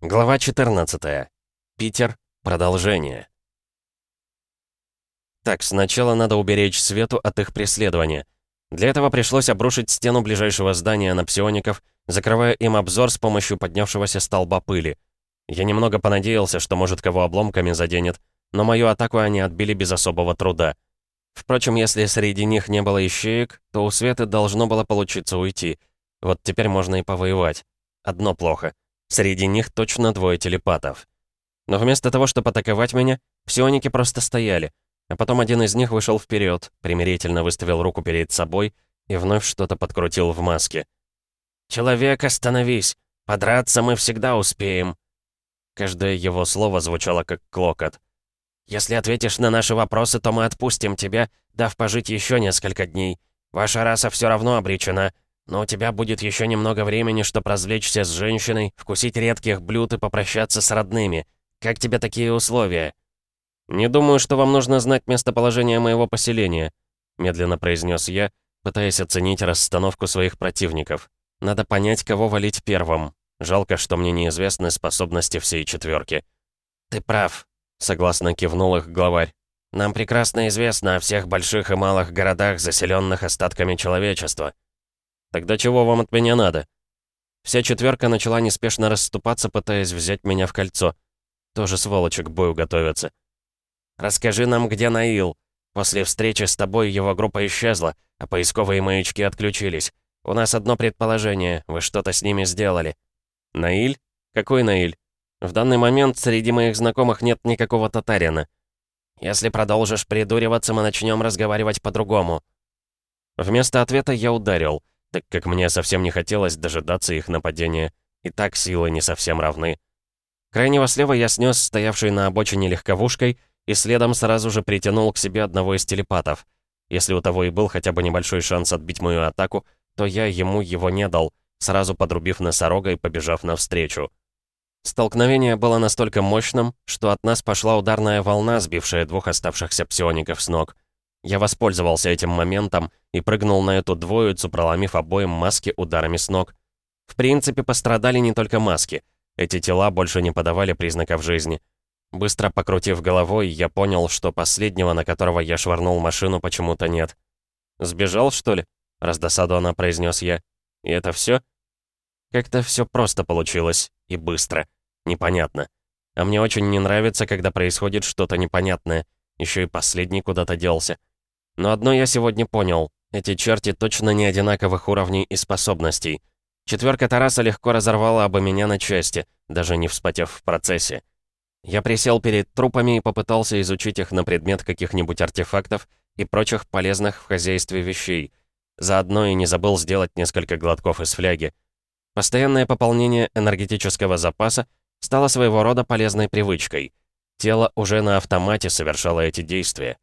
Глава 14. Питер. Продолжение. Так, сначала надо уберечь Свету от их преследования. Для этого пришлось обрушить стену ближайшего здания на псиоников, закрывая им обзор с помощью поднявшегося столба пыли. Я немного понадеялся, что, может, кого обломками заденет, но мою атаку они отбили без особого труда. Впрочем, если среди них не было ищеек, то у Светы должно было получиться уйти. Вот теперь можно и повоевать. Одно плохо — Среди них точно двое телепатов. Но вместо того, чтобы атаковать меня, псионики просто стояли. А потом один из них вышел вперед, примирительно выставил руку перед собой и вновь что-то подкрутил в маске. «Человек, остановись! Подраться мы всегда успеем!» Каждое его слово звучало как клокот. «Если ответишь на наши вопросы, то мы отпустим тебя, дав пожить еще несколько дней. Ваша раса все равно обречена. Но у тебя будет еще немного времени, чтобы развлечься с женщиной, вкусить редких блюд и попрощаться с родными. Как тебе такие условия?» «Не думаю, что вам нужно знать местоположение моего поселения», медленно произнес я, пытаясь оценить расстановку своих противников. «Надо понять, кого валить первым. Жалко, что мне неизвестны способности всей четверки. «Ты прав», — согласно кивнул их главарь. «Нам прекрасно известно о всех больших и малых городах, заселенных остатками человечества. Тогда чего вам от меня надо?» Вся четверка начала неспешно расступаться, пытаясь взять меня в кольцо. Тоже сволочи к бою готовятся. «Расскажи нам, где Наил. После встречи с тобой его группа исчезла, а поисковые маячки отключились. У нас одно предположение, вы что-то с ними сделали». «Наиль? Какой Наиль? В данный момент среди моих знакомых нет никакого татарина. Если продолжишь придуриваться, мы начнем разговаривать по-другому». Вместо ответа я ударил — так как мне совсем не хотелось дожидаться их нападения. И так силы не совсем равны. Крайнего слева я снес стоявший на обочине легковушкой и следом сразу же притянул к себе одного из телепатов. Если у того и был хотя бы небольшой шанс отбить мою атаку, то я ему его не дал, сразу подрубив носорога и побежав навстречу. Столкновение было настолько мощным, что от нас пошла ударная волна, сбившая двух оставшихся псиоников с ног — я воспользовался этим моментом и прыгнул на эту двоицу, проломив обоим маски ударами с ног. В принципе, пострадали не только маски. Эти тела больше не подавали признаков жизни. Быстро покрутив головой, я понял, что последнего, на которого я швырнул машину, почему-то нет. «Сбежал, что ли?» — раздосадованно произнес я. «И это все? Как-то все просто получилось. И быстро. Непонятно. А мне очень не нравится, когда происходит что-то непонятное. Еще и последний куда-то делся. Но одно я сегодня понял. Эти черти точно не одинаковых уровней и способностей. Четверка Тараса легко разорвала бы меня на части, даже не вспотев в процессе. Я присел перед трупами и попытался изучить их на предмет каких-нибудь артефактов и прочих полезных в хозяйстве вещей. Заодно и не забыл сделать несколько глотков из фляги. Постоянное пополнение энергетического запаса стало своего рода полезной привычкой. Тело уже на автомате совершало эти действия.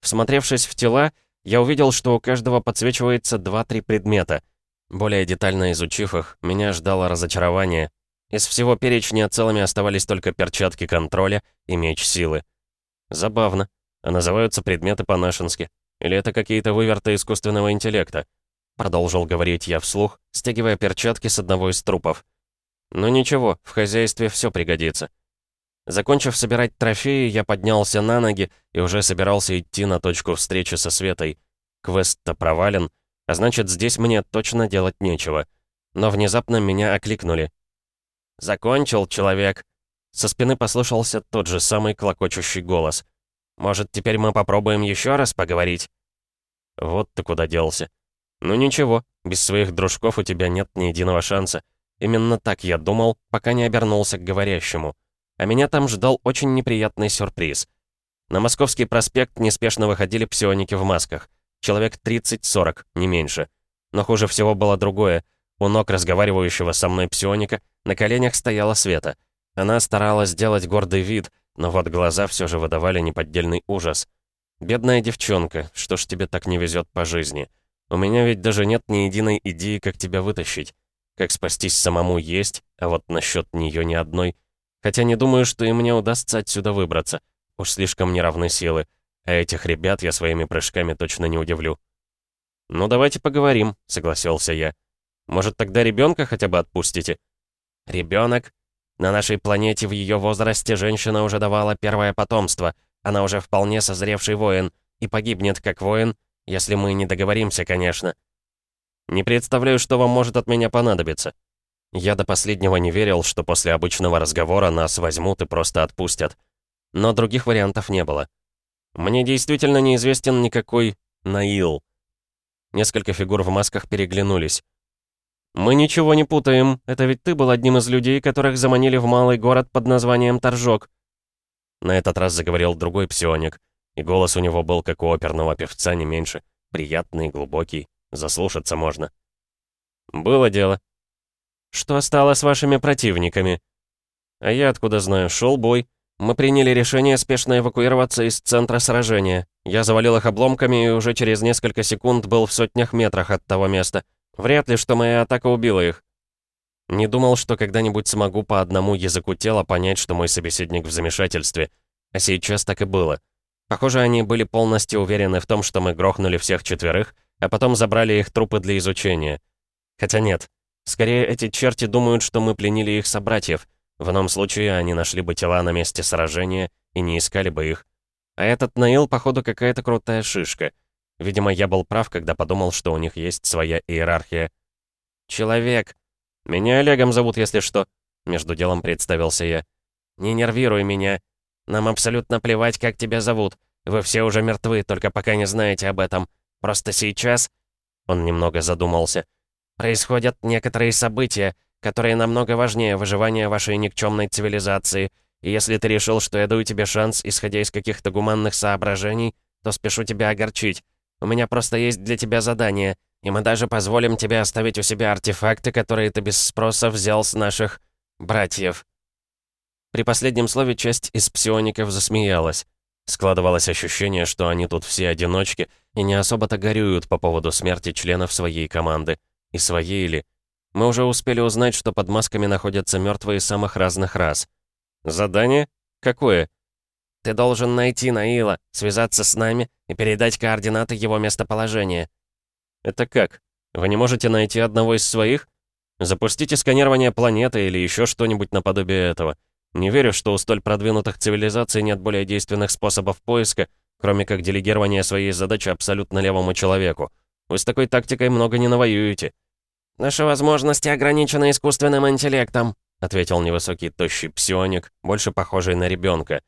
Всмотревшись в тела, я увидел, что у каждого подсвечивается 2-3 предмета. Более детально изучив их, меня ждало разочарование. Из всего перечня целыми оставались только перчатки контроля и меч силы. Забавно. А называются предметы по-нашенски. Или это какие-то выверты искусственного интеллекта? Продолжил говорить я вслух, стягивая перчатки с одного из трупов. Ну ничего, в хозяйстве все пригодится. Закончив собирать трофеи, я поднялся на ноги и уже собирался идти на точку встречи со Светой. Квест-то провален, а значит, здесь мне точно делать нечего. Но внезапно меня окликнули. «Закончил, человек!» Со спины послышался тот же самый клокочущий голос. «Может, теперь мы попробуем еще раз поговорить?» Вот ты куда делся. Ну ничего, без своих дружков у тебя нет ни единого шанса. Именно так я думал, пока не обернулся к говорящему а меня там ждал очень неприятный сюрприз. На Московский проспект неспешно выходили псионики в масках. Человек 30-40, не меньше. Но хуже всего было другое. У ног разговаривающего со мной псионика на коленях стояла Света. Она старалась сделать гордый вид, но вот глаза все же выдавали неподдельный ужас. «Бедная девчонка, что ж тебе так не везет по жизни? У меня ведь даже нет ни единой идеи, как тебя вытащить. Как спастись самому есть, а вот насчет нее ни одной — Хотя не думаю, что и мне удастся отсюда выбраться. Уж слишком неравны силы. А этих ребят я своими прыжками точно не удивлю. «Ну, давайте поговорим», — согласился я. «Может, тогда ребенка хотя бы отпустите?» «Ребенок? На нашей планете в ее возрасте женщина уже давала первое потомство. Она уже вполне созревший воин. И погибнет как воин, если мы не договоримся, конечно. Не представляю, что вам может от меня понадобиться. Я до последнего не верил, что после обычного разговора нас возьмут и просто отпустят. Но других вариантов не было. Мне действительно неизвестен никакой Наил. Несколько фигур в масках переглянулись. «Мы ничего не путаем. Это ведь ты был одним из людей, которых заманили в малый город под названием Торжок». На этот раз заговорил другой псионик, и голос у него был как у оперного певца, не меньше. Приятный, глубокий, заслушаться можно. «Было дело», что стало с вашими противниками?» «А я откуда знаю? Шел бой. Мы приняли решение спешно эвакуироваться из центра сражения. Я завалил их обломками и уже через несколько секунд был в сотнях метрах от того места. Вряд ли, что моя атака убила их. Не думал, что когда-нибудь смогу по одному языку тела понять, что мой собеседник в замешательстве. А сейчас так и было. Похоже, они были полностью уверены в том, что мы грохнули всех четверых, а потом забрали их трупы для изучения. Хотя нет, Скорее, эти черти думают, что мы пленили их собратьев. В ином случае они нашли бы тела на месте сражения и не искали бы их. А этот Наил, походу, какая-то крутая шишка. Видимо, я был прав, когда подумал, что у них есть своя иерархия. «Человек. Меня Олегом зовут, если что», — между делом представился я. «Не нервируй меня. Нам абсолютно плевать, как тебя зовут. Вы все уже мертвы, только пока не знаете об этом. Просто сейчас...» Он немного задумался. Происходят некоторые события, которые намного важнее выживания вашей никчемной цивилизации. И если ты решил, что я даю тебе шанс, исходя из каких-то гуманных соображений, то спешу тебя огорчить. У меня просто есть для тебя задание, и мы даже позволим тебе оставить у себя артефакты, которые ты без спроса взял с наших... братьев». При последнем слове часть из псиоников засмеялась. Складывалось ощущение, что они тут все одиночки и не особо-то горюют по поводу смерти членов своей команды. И своей ли? Мы уже успели узнать, что под масками находятся мертвые самых разных рас. Задание? Какое? Ты должен найти Наила, связаться с нами и передать координаты его местоположения. Это как? Вы не можете найти одного из своих? Запустите сканирование планеты или еще что-нибудь наподобие этого. Не верю, что у столь продвинутых цивилизаций нет более действенных способов поиска, кроме как делегирования своей задачи абсолютно левому человеку. Вы с такой тактикой много не навоюете». «Наши возможности ограничены искусственным интеллектом», ответил невысокий тощий псионик, больше похожий на ребенка.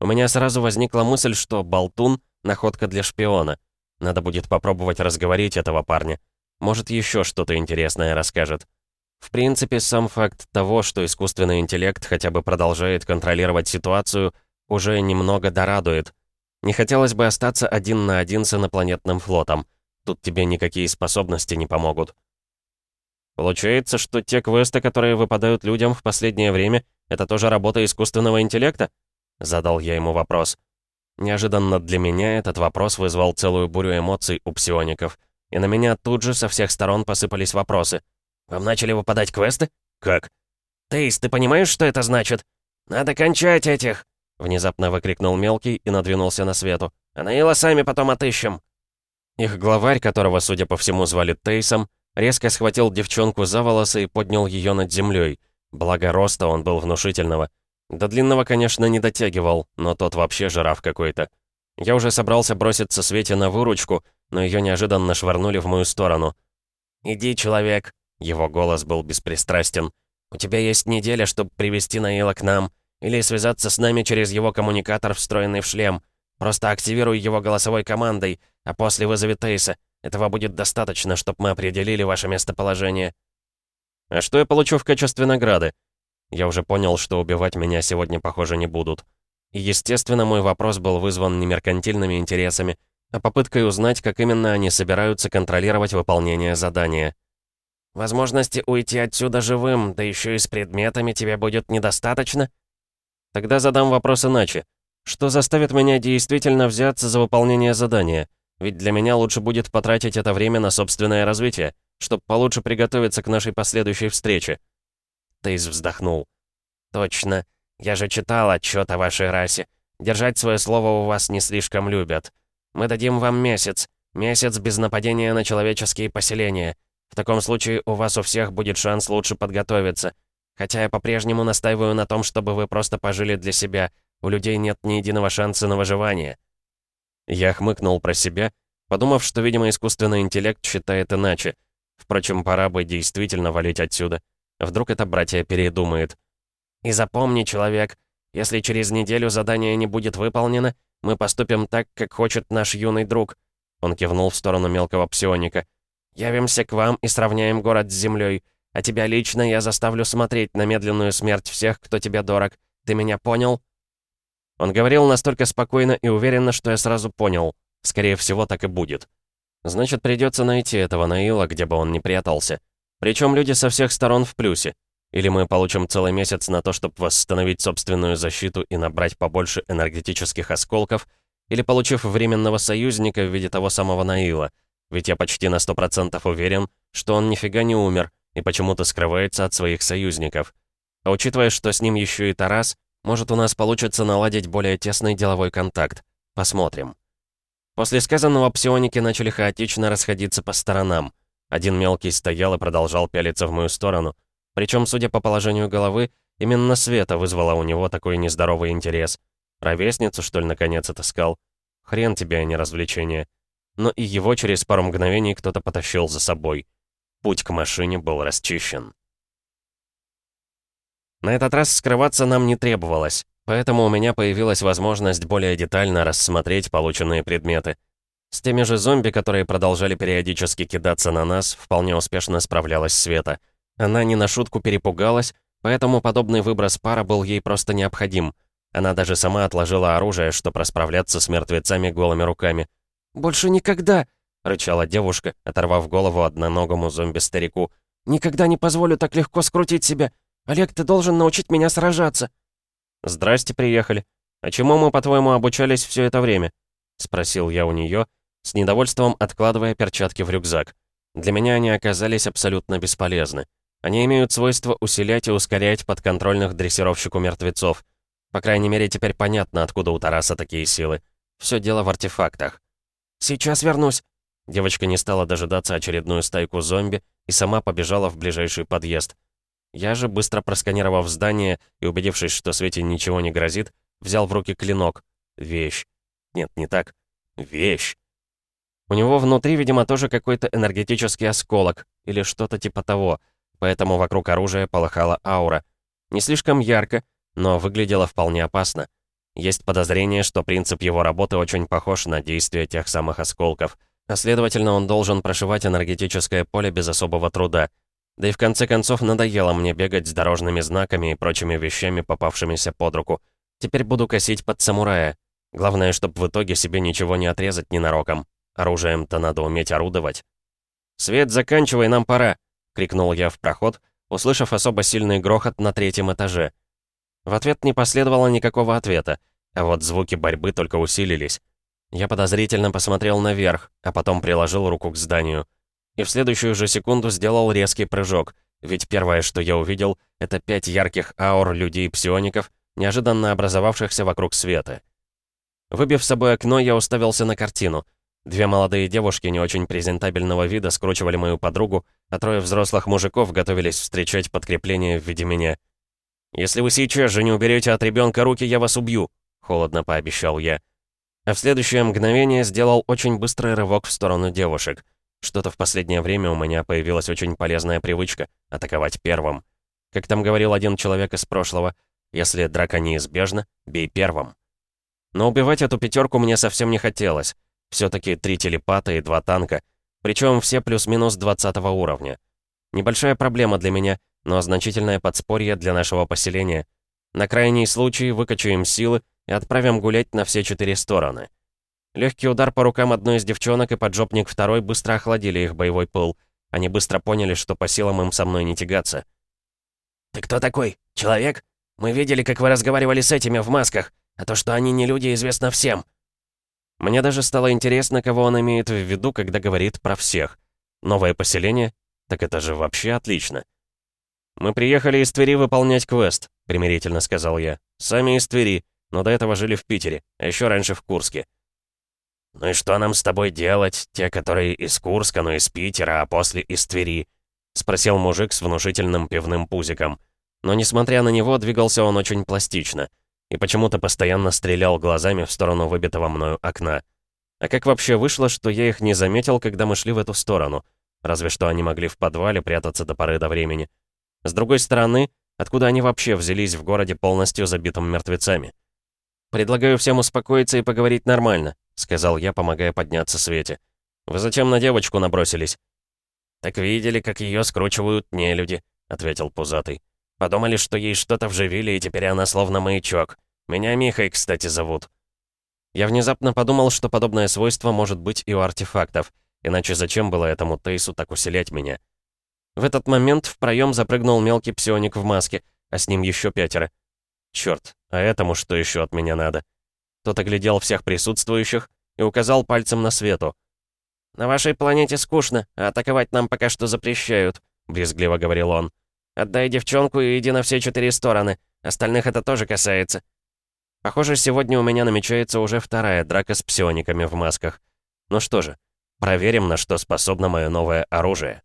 У меня сразу возникла мысль, что болтун — находка для шпиона. Надо будет попробовать разговорить этого парня. Может, еще что-то интересное расскажет. В принципе, сам факт того, что искусственный интеллект хотя бы продолжает контролировать ситуацию, уже немного дорадует. Не хотелось бы остаться один на один с инопланетным флотом. Тут тебе никакие способности не помогут. Получается, что те квесты, которые выпадают людям в последнее время, это тоже работа искусственного интеллекта? Задал я ему вопрос. Неожиданно для меня этот вопрос вызвал целую бурю эмоций у псиоников. И на меня тут же со всех сторон посыпались вопросы. «Вам начали выпадать квесты? Как?» «Тейс, ты понимаешь, что это значит? Надо кончать этих!» Внезапно выкрикнул мелкий и надвинулся на свету. «А Наила сами потом отыщем!» Их главарь, которого, судя по всему, звали Тейсом, резко схватил девчонку за волосы и поднял ее над землей. Благо роста он был внушительного. До длинного, конечно, не дотягивал, но тот вообще жираф какой-то. Я уже собрался броситься Свете на выручку, но ее неожиданно швырнули в мою сторону. «Иди, человек!» Его голос был беспристрастен. «У тебя есть неделя, чтобы привести Наила к нам, или связаться с нами через его коммуникатор, встроенный в шлем. Просто активируй его голосовой командой, а после вызови Тейса. Этого будет достаточно, чтобы мы определили ваше местоположение». «А что я получу в качестве награды?» Я уже понял, что убивать меня сегодня, похоже, не будут. И, естественно, мой вопрос был вызван не меркантильными интересами, а попыткой узнать, как именно они собираются контролировать выполнение задания. «Возможности уйти отсюда живым, да еще и с предметами тебе будет недостаточно?» Тогда задам вопрос иначе. Что заставит меня действительно взяться за выполнение задания? Ведь для меня лучше будет потратить это время на собственное развитие, чтобы получше приготовиться к нашей последующей встрече. Тейз вздохнул. «Точно. Я же читал отчет о вашей расе. Держать свое слово у вас не слишком любят. Мы дадим вам месяц. Месяц без нападения на человеческие поселения. В таком случае у вас у всех будет шанс лучше подготовиться. Хотя я по-прежнему настаиваю на том, чтобы вы просто пожили для себя. У людей нет ни единого шанса на выживание». Я хмыкнул про себя, подумав, что, видимо, искусственный интеллект считает иначе. Впрочем, пора бы действительно валить отсюда. Вдруг это братья передумает. «И запомни, человек, если через неделю задание не будет выполнено, мы поступим так, как хочет наш юный друг». Он кивнул в сторону мелкого псионика. «Явимся к вам и сравняем город с землей. А тебя лично я заставлю смотреть на медленную смерть всех, кто тебе дорог. Ты меня понял?» Он говорил настолько спокойно и уверенно, что я сразу понял. Скорее всего, так и будет. Значит, придется найти этого Наила, где бы он ни прятался. Причем люди со всех сторон в плюсе. Или мы получим целый месяц на то, чтобы восстановить собственную защиту и набрать побольше энергетических осколков, или получив временного союзника в виде того самого Наила. Ведь я почти на 100% уверен, что он нифига не умер и почему-то скрывается от своих союзников. А учитывая, что с ним еще и Тарас, может, у нас получится наладить более тесный деловой контакт. Посмотрим. После сказанного псионики начали хаотично расходиться по сторонам. Один мелкий стоял и продолжал пялиться в мою сторону. Причем, судя по положению головы, именно Света вызвала у него такой нездоровый интерес. Ровесницу, что ли, наконец отыскал? Хрен тебе, а не развлечение. Но и его через пару мгновений кто-то потащил за собой. Путь к машине был расчищен. На этот раз скрываться нам не требовалось, поэтому у меня появилась возможность более детально рассмотреть полученные предметы. С теми же зомби, которые продолжали периодически кидаться на нас, вполне успешно справлялась Света. Она не на шутку перепугалась, поэтому подобный выброс пара был ей просто необходим. Она даже сама отложила оружие, чтобы расправляться с мертвецами голыми руками. «Больше никогда!» — рычала девушка, оторвав голову одноногому зомби-старику. «Никогда не позволю так легко скрутить себя! «Олег, ты должен научить меня сражаться!» «Здрасте, приехали. А чему мы, по-твоему, обучались все это время?» — спросил я у нее, с недовольством откладывая перчатки в рюкзак. Для меня они оказались абсолютно бесполезны. Они имеют свойство усилять и ускорять подконтрольных дрессировщику мертвецов. По крайней мере, теперь понятно, откуда у Тараса такие силы. Все дело в артефактах. «Сейчас вернусь!» Девочка не стала дожидаться очередную стайку зомби и сама побежала в ближайший подъезд. Я же, быстро просканировав здание и убедившись, что Свете ничего не грозит, взял в руки клинок. Вещь. Нет, не так. Вещь. У него внутри, видимо, тоже какой-то энергетический осколок или что-то типа того, поэтому вокруг оружия полыхала аура. Не слишком ярко, но выглядело вполне опасно. Есть подозрение, что принцип его работы очень похож на действие тех самых осколков, а следовательно, он должен прошивать энергетическое поле без особого труда — да и в конце концов надоело мне бегать с дорожными знаками и прочими вещами, попавшимися под руку. Теперь буду косить под самурая. Главное, чтобы в итоге себе ничего не отрезать ненароком. Оружием-то надо уметь орудовать. «Свет, заканчивай, нам пора!» — крикнул я в проход, услышав особо сильный грохот на третьем этаже. В ответ не последовало никакого ответа, а вот звуки борьбы только усилились. Я подозрительно посмотрел наверх, а потом приложил руку к зданию и в следующую же секунду сделал резкий прыжок, ведь первое, что я увидел, это пять ярких аур людей-псиоников, неожиданно образовавшихся вокруг света. Выбив с собой окно, я уставился на картину. Две молодые девушки не очень презентабельного вида скручивали мою подругу, а трое взрослых мужиков готовились встречать подкрепление в виде меня. «Если вы сейчас же не уберете от ребенка руки, я вас убью», — холодно пообещал я. А в следующее мгновение сделал очень быстрый рывок в сторону девушек — что-то в последнее время у меня появилась очень полезная привычка — атаковать первым. Как там говорил один человек из прошлого, если драка неизбежна, бей первым. Но убивать эту пятерку мне совсем не хотелось. все таки три телепата и два танка, причем все плюс-минус 20 уровня. Небольшая проблема для меня, но значительное подспорье для нашего поселения. На крайний случай выкачаем силы и отправим гулять на все четыре стороны. Легкий удар по рукам одной из девчонок и поджопник второй быстро охладили их боевой пыл. Они быстро поняли, что по силам им со мной не тягаться. «Ты кто такой? Человек? Мы видели, как вы разговаривали с этими в масках, а то, что они не люди, известно всем». Мне даже стало интересно, кого он имеет в виду, когда говорит про всех. Новое поселение? Так это же вообще отлично. «Мы приехали из Твери выполнять квест», — примирительно сказал я. «Сами из Твери, но до этого жили в Питере, а еще раньше в Курске. «Ну и что нам с тобой делать, те, которые из Курска, но из Питера, а после из Твери?» — спросил мужик с внушительным пивным пузиком. Но, несмотря на него, двигался он очень пластично. И почему-то постоянно стрелял глазами в сторону выбитого мною окна. А как вообще вышло, что я их не заметил, когда мы шли в эту сторону? Разве что они могли в подвале прятаться до поры до времени. С другой стороны, откуда они вообще взялись в городе полностью забитым мертвецами? «Предлагаю всем успокоиться и поговорить нормально», — сказал я, помогая подняться Свете. «Вы зачем на девочку набросились?» «Так видели, как ее скручивают нелюди», — ответил Пузатый. «Подумали, что ей что-то вживили, и теперь она словно маячок. Меня Михой, кстати, зовут». Я внезапно подумал, что подобное свойство может быть и у артефактов, иначе зачем было этому Тейсу так усилять меня? В этот момент в проем запрыгнул мелкий псионик в маске, а с ним еще пятеро. Черт, а этому что еще от меня надо? Тот оглядел всех присутствующих и указал пальцем на свету. «На вашей планете скучно, а атаковать нам пока что запрещают», — брезгливо говорил он. «Отдай девчонку и иди на все четыре стороны. Остальных это тоже касается». Похоже, сегодня у меня намечается уже вторая драка с псиониками в масках. Ну что же, проверим, на что способно мое новое оружие.